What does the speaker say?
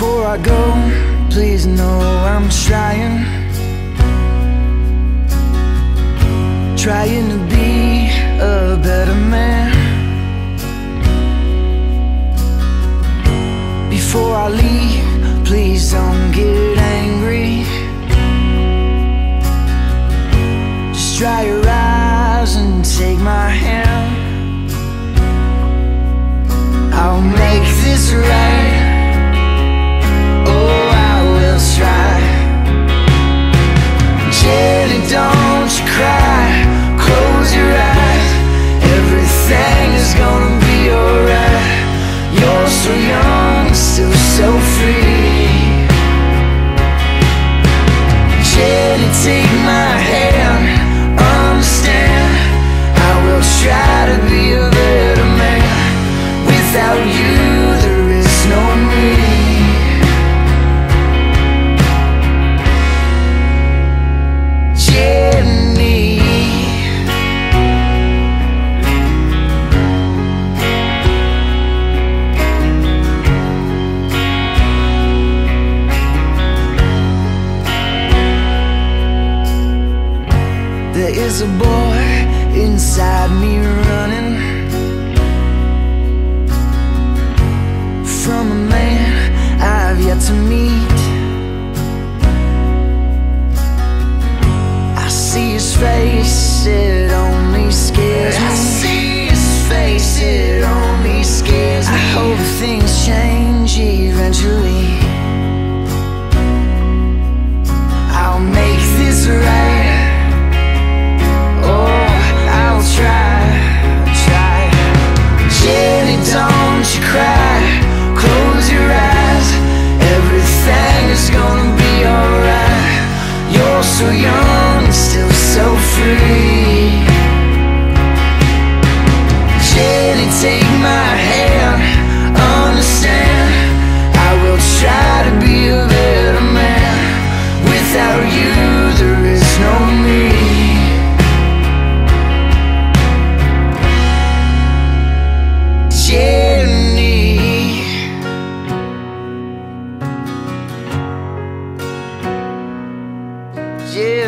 I go, please know I'm trying. Trying to be a better man. Before I leave, please don't get angry. Just dry your eyes and take my hand. I'll make this right. Jenny, There is a boy inside me running from a man I've yet to meet. I see his face, it only scares me. I see his face, it only scares me. I hope things change eventually. you